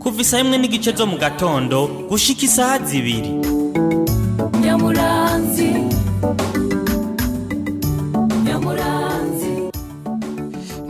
kuva isaha imwe n'igice zo mu gatondo gushyika isaha zibiri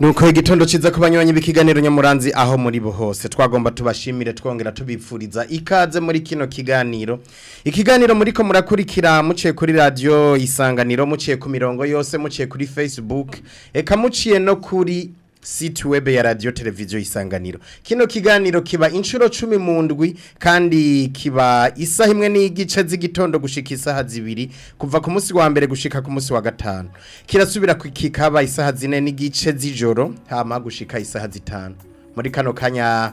Nuko igitondo ciza kubanyonyi bikiganiro nyamuranzi aho muri bo hose twagomba tubashimire twongera tubifuriza ikaze muri kino kiganiro ikiganiro muri ko murakurikira muciye kuri radio isanganiro muciye ku mirongo yose muciye kuri Facebook eka muciye no kuri site web ya radio televiziyo isanganiro kino kiganiro kiba inshuro cumi mu ndwi kandi kiba isaha imwe n'igice z'igitondo gushika isaha zibiri kuva ku munsi wa mbere gushika ku munsi wa gatanu kirasubira kikaba isaha zine n'igice z'ijoro hama gushika isaha zitanu muri kano kanya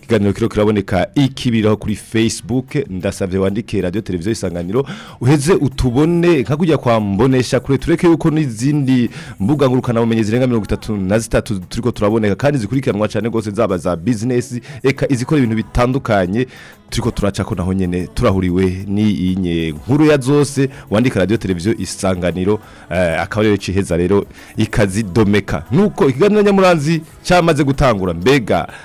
ikiganiro kiro kiraboneka ikibiraho kuri facebook ndasabye wandike radio televiziyo isanganiro uheze utubone nka kujya kwa mbonesha kure tureke yuko n'izindi mbuga ngurukana bumenyi zirenga mirongo itatu na zitatu turiko turaboneka kandi zikurikiranwa cyane rwose zaba za business eka izi ibintu bitandukanye turi ko turaca ko naho nyine turahuriwe n'iyi nkuru ya zose wandika radio televiziyo isanganiro eh, akaba ariyo ciheza rero ikazidomeka nuko ikiganiro nyamuranzi cyamaze gutangura mbega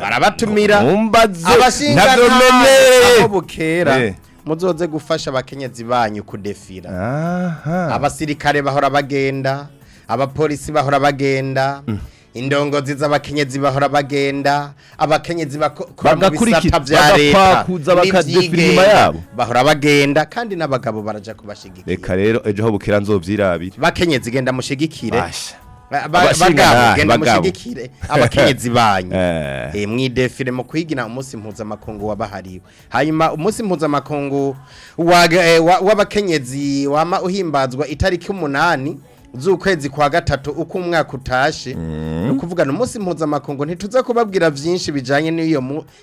barabatumira abashinga ntabwo bukera muzoze gufasha abakenyezi banyu kudefira abasirikare bahora bagenda abapolisi bahora bagenda mm. indongozi z'abakenyezi bahora bagenda abakenyezi bakora mu bisata bya leta yabo bahora bagenda kandi n'abagabo barajya kubashigikira reka rero ejo ho bukira nzovyirabira bakenyezi genda mushigikire bagabo genda mushigikire abakenyezi banyu eh. eh mwidefire mu kwigina umunsi mpuzamakungu wabahariwe hanyuma umunsi mpuzamakungu eh, w'abakenyezi wama uhimbazwa itariki umunani z'ukwezi kwa gatatu uko umwaka utashe mm. ni ukuvugana umunsi mpuzamakungu ntituza kubabwira byinshi bijyanye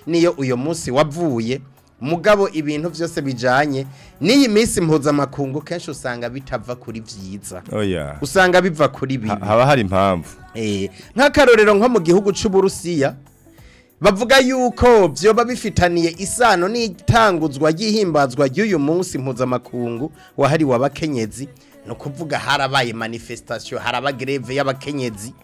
n'iyo uyu munsi wavuye mugabo ibintu byose bijyanye n'iyi minsi mpuzamakungu kenshi usanga bitava kuri byiza oh, usanga biva kuri bibi haba hari impamvu eh, nk'akarorero nko mu gihugu cy'uburusiya bavuga yuko byoba bifitaniye isano n'itanguzwa ry'ihimbazwa ry'uyu munsi mpuzamakungu wahariwe abakenyezi ni ukuvuga harabaye manifestation haraba greve y'abakenyezi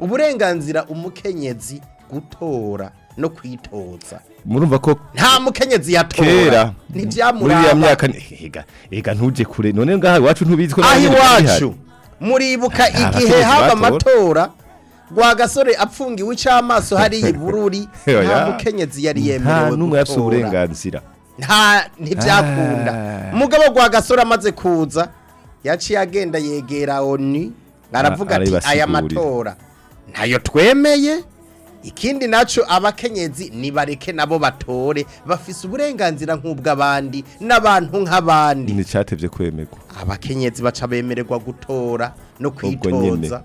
uburenganzira umukenyezi gutora no kwitoza murumva ko nta mukenyezi yatora ntibyamuraba muri iyo myaka reka ntujye kure none ngaha iwacu ntubizi ko aho iwacu muribuka igihe haba amatora gasore apfungiwe icy'amaso hariya ibururi nta mukenyezi yari yemerewe gutora nta uburenganzira nta ntibyakunda umugabo ah. gasore amaze kuza yaciye agenda yegera oni aravuga ati aya matora ntayo twemeye ikindi nacyo abakenyezi nibareke nabo batore bafise uburenganzira nk'ubw'abandi n'abantu nk'abandi ni cyatebye kwemerwa abakenyezi baca bemererwa gutora no kwitoza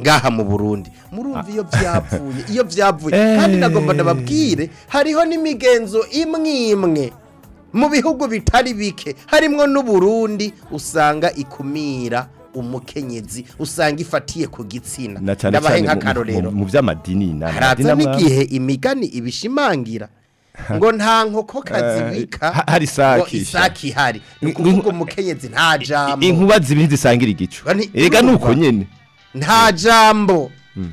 ngaha mu burundi murumva iyo byapfuye ah. iyo byapfuye kandi eh. nagomba ndababwire hariho n'imigenzo imwe imwe mu bihugu bitari bike harimo n'uburundi usanga ikumira umukenyezi usanga ifatiye ku gitsina ndabahe nk'akarorero mu by'amadini haraza n'igihe imigani ibishimangira ngo nta nkoko kazibika eh, hari isake isake ihari ni ukuvuga umukenyezi nta jambo inkuba zibiri zisangira igicu rega ni uko nyine nta eh. jambo hmm.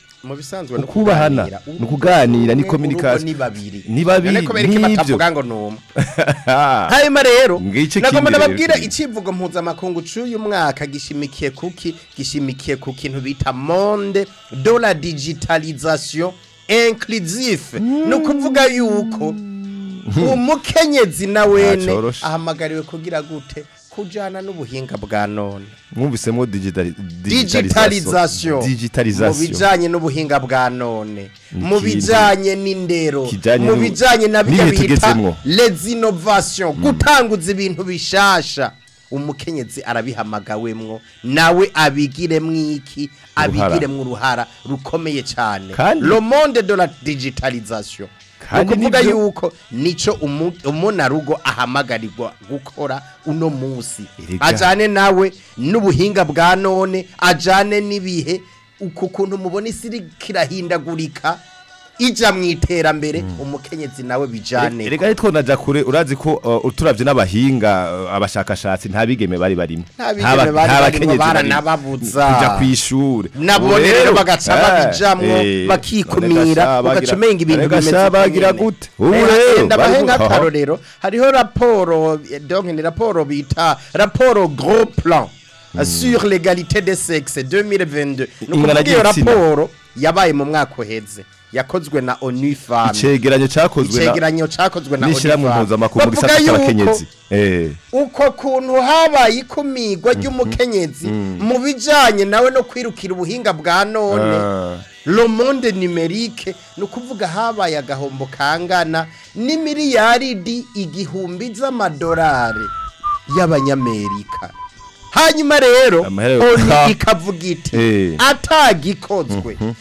mu bisanzwe no kubahana no kuganira ni communication ni babiri ni babiri batavuga ngo numa hanyuma rero nagomba nababwira icivugo mpuzamakungu cy'uyu mwaka gishimikiye kuki gishimikiye ku kintu bita monde de la digitalisation inclusive ni ukuvuga yuko hmm. umukenyezi na wene ahamagariwe kugira gute kujyana n'ubuhinga bwa none mwumvisemo digitalizasiyo mu bijyanye n'ubuhinga bwa none mu bijyanye n'indero mu bijyanye na byo bita rezinovasiyo gutanguza ibintu bishasha umukenyezi arabihamagawemwo nawe abigiremwo iki abigiremwo uruhara rukomeye cyane romonde de la digitalizasiyo ukuvuga yuko nico umunarugo ahamagarirwa gukora uno musi ajyane nawe n'ubuhinga bwa none ajyane n'ibihe uku kuntu mubona isi kirahindagurika ijya mu iterambere hmm. umukenyezi nawe bijyane reka ariko na kure urazi ko uh, uturabye n'abahinga uh, abashakashatsi nta bigeme bari barimo nta bakenyezi baranababuza kujya ku ishuri nabo rero bagaca eh, babijyamo eh, bakikumira bagacomenga ibintu bimeze bagira gute ubu rero ndabahenga akarorero hariho raporo donke ni raporo bita raporo gros plan hmm. sur l'égalité des sexes 2022 ni iyo raporo yabaye mu mwaka uheze yakozwe na onifam icyegeranyo cyakozwe icyegeranyo cyakozwe na onifam mpuzamahanga mu gisata cy'abakenyezi eh. uko kuntu habaye ikumigwa mm-hmm. ry'umukenyezi mm-hmm. mu bijyanye nawe no kwirukira ubuhinga bwa none romonde ah. nimerike ni ukuvuga habaye agahombo kangana n'imiliyaridi igihumbi z'amadolari y'abanyamerika hanyuma rero oni ikavuga iti eh. atagikozwe mhm.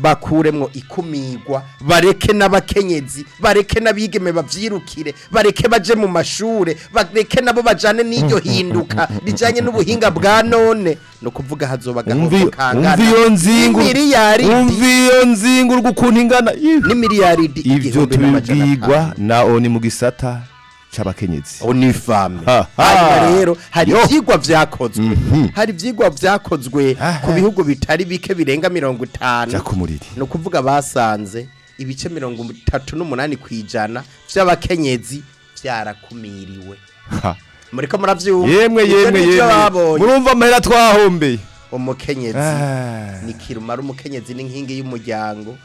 bakuremwo ikumigwa bareke n'abakenyezi bareke n'abigeme bavyirukire bareke baje mu mashure bareke nabo bajane n'iryo hinduka rijanye n'ubuhinga bwa none no kuvuga hazoba gahoro kangana nzingu umvi nzingu ukuntu ingana n'imiliyaridi ivyo tubibwirwa na oni mu gisata cy'abakenyezi ubu ni ifamu rero hari ibyigwa byakozwe mhm. hari ibyigwa byakozwe ku bihugu bitari bike birenga mirongo itanu ni ukuvuga basanze ibice mirongo itatu n'umunani ku ijana by'abakenyezi byarakumiriwe muriko murabyumva yemwe yemwe yemwe murumva amahera twahombeye umukenyezi ni kirumara umukenyezi n'inkingi y'umuryango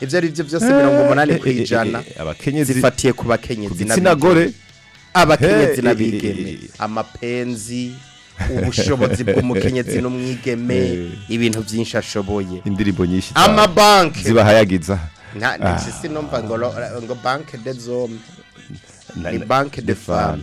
ivyo ari vyo byose 180 kwijana abakenyezi zifatiye ku bakenyezi n'abigeme abakenyezi eh, n'abigeme eh, eh, amapenzi ubushobozi bw'umukenyezi n'umwigeme eh. ibintu byinshi ashoboye indirimbo nyinshi amabanki zibahayagiza nta nta ah. numva ngo banki de zombi ni banki de fame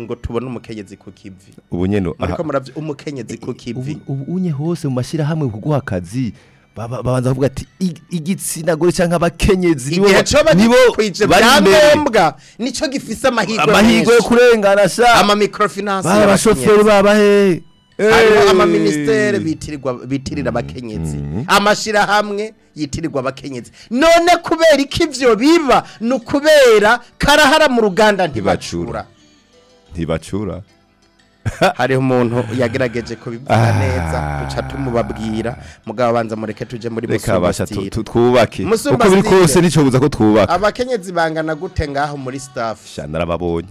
ngo tubone umukenyezi ku kivi ubu nyene umukenyezi ku kivi ubu unye hose mu mashira kuguha akazi babanza kuvuga ati igitsina gore cyangwa abakenyezi nibo nibo bari ngombwa gifise amahirwe amahirwe yo kurengana sha ama microfinance abashoferi babahe hariho amaministeri bitirira abakenyezi mm-hmm. amashyirahamwe yitirirwa abakenyezi none kubera iki ibyo biba ni kubera karahara mu ruganda ntibacura ntibacura hariho umuntu yagerageje kubibwira ah. neza duca tumubabwira mugabo abanza mureke tujye muri musumbasitiri twubake uko biri kose nicyobuza ko twubaka abakenyezi bangana gute ngaho muri staff narababonye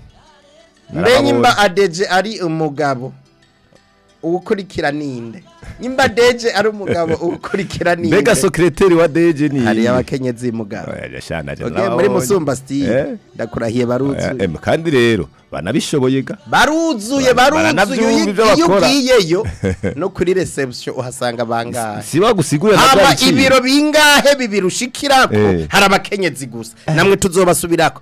mbe nimba adeje ari umugabo ukurikira ninde nimba deje ari umugabo ukurikira ninde mbega sekreteri wa deje ni hari abakenyezi mugabo muri musumba style eh? ndakurahiye baruzi eh, eh, kandi rero banabishoboye ga baruzuye baruzuye iyo ugiyeyo no kuri reception uhasanga bangahe si bagusigurira haba ibiro bingahe bibirushikirako eh. hari abakenyezi gusa namwe tuzobasubirako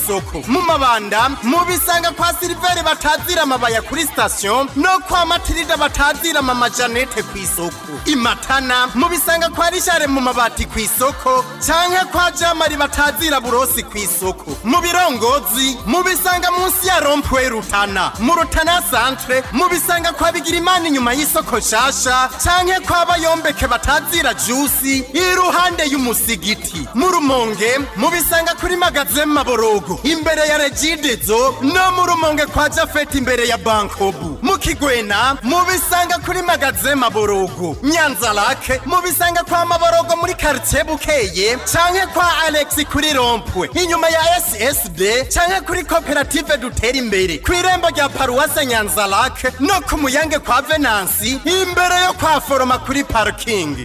isoko mu mabanda mubisanga kwa silivere batazira amabaya kuri sitasiyo no kwa matirida batazira mama janete ku isoko imatana mubisanga kwa rishare mu mabati ku isoko canke kwa jamari batazira burosi ku isoko mu birongozi mubisanga munsi ya rompwe rutana mu rutana santre mubisanga kwa Bigirimana inyuma y'isoko nshasha canke kwa bayombeke batazira jusi iruhande y'umusigiti mu rumonge mubisanga kuri magaze maborogo imbere ya regidezo no mu rumonge kwa Jafet imbere ya Bankobu mukigwena mubisanga kuri magaze maborogo nyanza mubisanga kwa maborogo muri karitsiye bukeye canke kwa alex kuri rompwe inyuma ya ssb canke kuri koperative dutera imbere ku irembo rya paruwase nyanza no ku muyange kwa venansi imbere yo kwa foroma kuri parikingi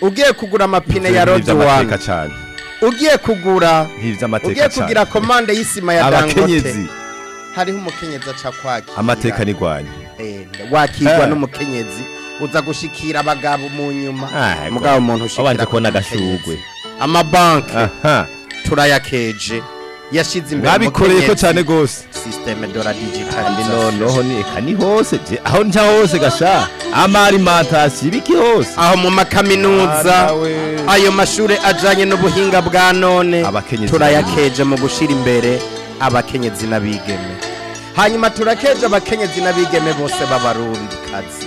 ugiye kugura amapine ya rodi wani ugiye kugura ugiye kugira komande y'isima ya dangote hariho umukenyezi aca kwakira amateka nirwanya wakirwa eh. n'umukenyezi uza gushikira abagabo mu nyuma mugabo umuntu ushikira abanje kubona amabanki turayakeje yashyize imbere mwabikoreye cyane rwose sisiteme dora digitali noneho ni hose aho njya hose gasha amarimentasiyo ibiki hose aho mu makaminuza ah, ayo mashuri ajyanye n'ubuhinga bwa none turayakeje mu gushyira imbere abakenyezi n'abigeme hanyuma turakeje abakenyezi n'abigeme bose b'abarundi kazi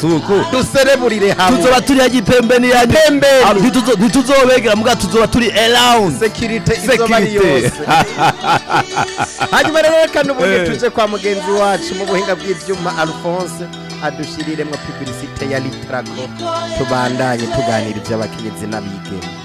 suku hamwe tuzoba turi ya gipembe niyandi ah, ntituzobegera muga tuzoba turi around sekirite izoba ari yose hanyuma rero reka n'ubundi eh. tuje kwa mugenzi wacu mu buhinga bw'ibyuma alphonse adushiriremo publicite ya litrako tubandanye tuganira iby'abakenyezi n'abigeme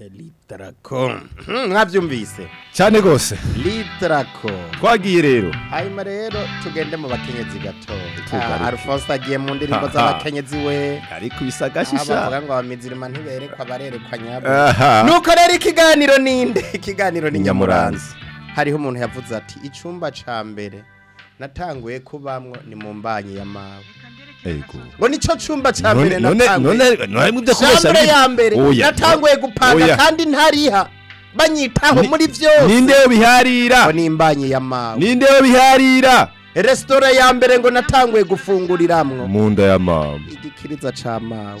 eh, litraco mwabyumvise hmm, cyane rwose litraco twagiye rero hanyuma rero tugende mu bakenyezi gato ah, alphonse agiye mu ndirimbo za z'abakenyezi we ariko bisagashisha bavuga ngo abamizirima ntiberekwa barerekwa nyabo nuko rero ikiganiro ninde ikiganiro ni nyamuranzi hariho umuntu yavuze ati icumba ca mbere natanguye kubamwo ni mu mbanyi ya mawe Ego. g o nico h cyumba ca h mbere natanguye ya mbere natanguye gupanga kandi ntariha banyitaho muri byose ninde yo biharira n o nimbanye ya mawe ninde yo biharira resitora ya mbere ngo natanguye gufunguriramwo mu nda ya mama igikiriza ca mawe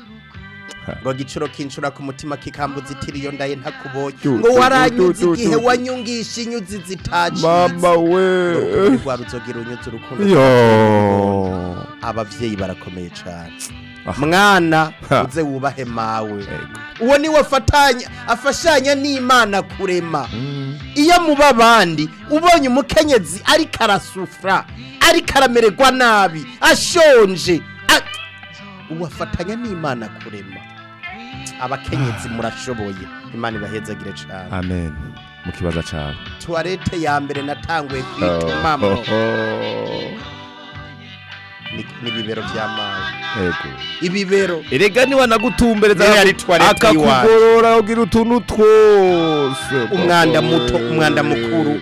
ngo gicuro kinshura ku mutima kikambuza itiriyo ndaye ntakuboye ngo waranyuze igihe wanyungisha inyuzi zitaciye mama we rwa ruzogira unyuze urukundo abavyeyi barakomeye cyane mwana uze wubahe mawe uwo ni afatanya afashanya n'imana kurema mm. iyo muba babandi ubonye umukenyezi ariko arasufura ariko aramererwa nabi ashonje uwo n'imana kurema abakenyezi murashoboye imana ibahezagire cyane amen mu kibazo cyane tuwarete ya mbere natanguye kwitumamo oh. ni ibibero by'amazi ibibero erega niba nagutumbereza akakugorora ugira utuntu twose umwanda muto umwanda mukuru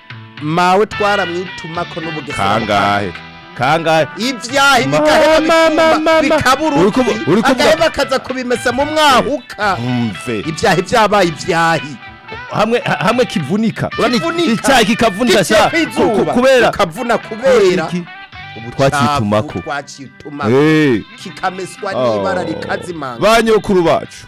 mawe twaramwitumako n'ubugesera kangahe kangahe ibyahi bigaheba bikaburuti agaheba kaza kubimesa mu mwahuka ibyahi byabaye ibyahi hamwe hamwe kivunika icyayi kikavunika kubera kubera twakitumako kikameswa n'ibara oh. rikazimanga ba nyokuru bacu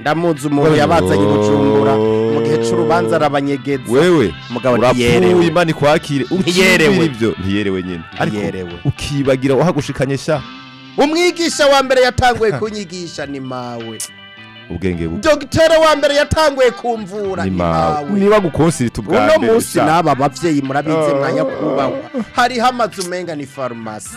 ndamuzi umuntu yabazanye gucumbura mu gihe c'urubanza arabanyegeza wewe mugabo ntiyerewe imana ikwakire ntiyerewe ibyo ntiyerewe nyene ariko ukibagira wahagushikanye sha umwigisha wa mbere yatanguye kunyigisha ni mawe ubwenge buke dogiteri wa mbere yatanguye kumvura niba gukonsirita ubwa mbere uno munsi n'aba babyeyi murabizi ah. mwanya kubahwa hariho amazu umenga ni farumasi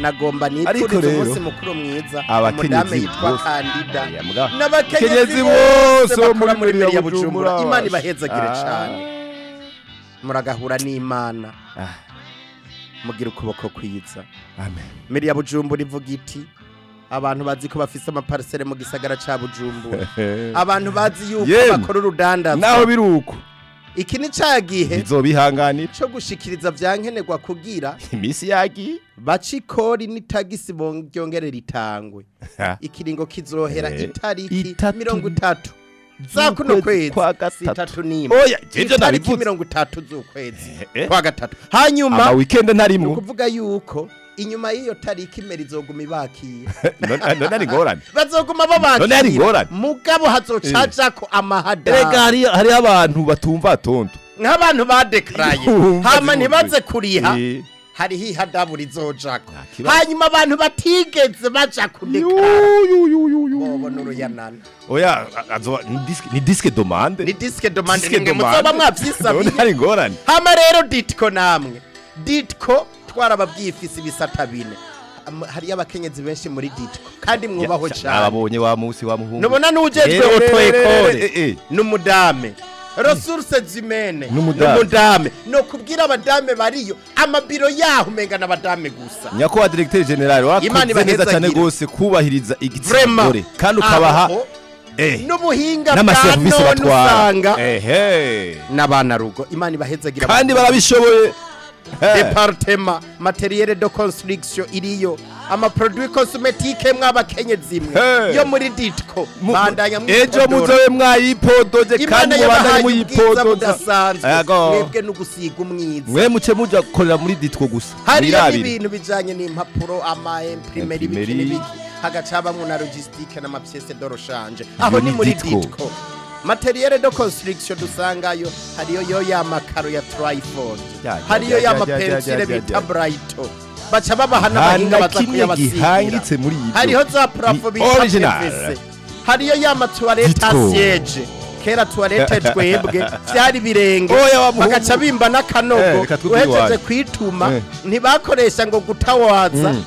nagomba nipfurize umunsi mukuru mwiza umudamu yitwa kandida n'abakenyezi bose bakora muri biriya bujumbura imana ibahezagire ah. cyane muragahura n'imana ah. mugira ukuboko kwiza miriya bujumbura ivuga iti abantu bazi ko bafise amaparisere mu gisagara cya bujumbura abantu bazi yuko bakora urudandaza naho biruko iki ni cya gihe bizobihanganira cyo gushikiriza byankenerwa kugira iminsi yagi bacikori ikori n'itagisi byongerera itangwe ikiringo kizohera eh, itariki mirongo itatu za kuno kwezi kwa gatatu n'imwe oya oh, mirongo itatu z'ukwezi eh, eh. kwa gatatu hanyuma ama wikendi ntarimwe ni ukuvuga yuko inyuma y'iyo tariki imeri izoguma ibakira none ari ingorane bazoguma babakira mugabo hazocaca ko eh. amahada rega hariho abantu batumva atonto nk'abantu badekaraye hama ntibaze kuriha eh. hariho ihadabura izojako hanyuma abantu batigeze baja kunekara bobona uruyanana oya ni disque domande ni disque domande nimwe muzoba mwavyisabira hama rero ditko namwe ditko twarababwifise ibisata bine hariyo abakenyezi benshi muri ditwa kandi mwubaho cyane ababonye wa munsi wa muhungu nubona n'ujejwe kore n'umudame resource zimene n'umudame no kubwira abadame bariyo amabiro yaho umengana abadame gusa nyako wa directeur general neza cyane gose kubahiriza igitsina gore kandi ukabaha eh. n'ubuhinga bwa none usanga n'abana rugo imana ibahezagira kandi barabishoboye Eh. departema materiyere do konsitirigisiyo iriyo amaproduwi kosimetike mw'abakenyezi imwe eh. yo muri ditiko bandanya ejo muzobe mwayipodoje kandi mubandanye muyipodoza mwebwe no gusiga umwiza mwe muce muja gukorera muri ditiko gusa hariyo ibintu bijanye n'impapuro ama imprimeri ibiki n'ibiki hagacabamwo na logistique n'amapiyese doroshanje aho ni muri ditiko materiyere do konsitirigisiyo dusangayo hariyo yo ya makaro ya turayifodo hariyo ya mapensire bita burayito baca babaha n'abahinga baza kuyabasigira hariho za parafo bita pevese hariyo ya matuwarete asiyeje kera tuwarete twebwe byari birenge bagaca bimba n'akanogo eh, uhejeje kwituma eh. ntibakoresha ngo gutawaza mm.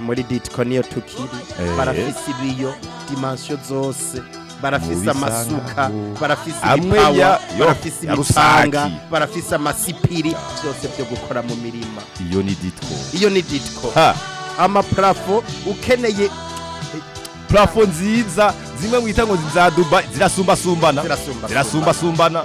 muri ditiko niyo tuki kiri eh. barafise ibiyo dimansiyo zose barafise amasuka barafise ibipawa barafise ibipanga barafise amasipiri byose byo gukora mu mirima iyo ni ditko iyo ni ditko amaparafo ukeneye parafo nziza zimwe mu itango za zirasumbasumbana zirasumbasumbana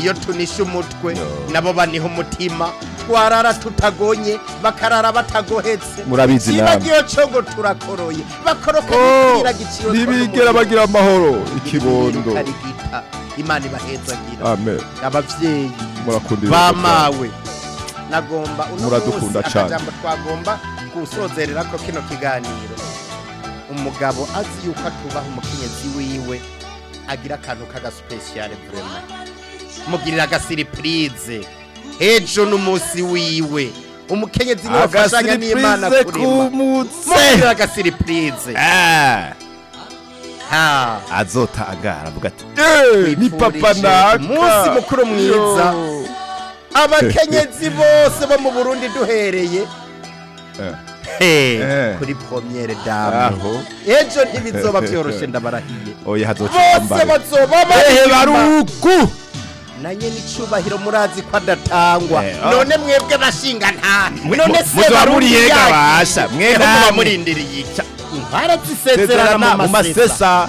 iyo tunishe umutwe nabo baniha umutima twarara tutagonye bakarara batagohetse murabizi namwe kibagiyo cogo turakoroye bakoroka oh, kugira giciro nibigera bagira amahoro ikibondo imana ibahezagira amen bamawe nagomba muradukunda cyane akajambo twagomba gusozerera ko kino kiganiro umugabo azi yuko atubaha umukenyezi wiwe agira akantu k'agasupesiyare vraiment mugirira agasiripurize ejo n'umunsi wiwe umukenyezi niwe afashanya n'imana kurima mugirira agasiripurize eh. azotanga aravuga ati ni papa naka umunsi mukuru mwiza abakenyezi bose bo mu burundi duhereye eh. Eh. kuri pomyere dame ejo ntibizoba byoroshye ndabarahiye bose bazoba baruku nanjye n'icyubahiro murazi ko adatangwa eh, oh. none mwebwe bashinga nta none se baruriye gabasha mwe namwe baraziseserana mu masesa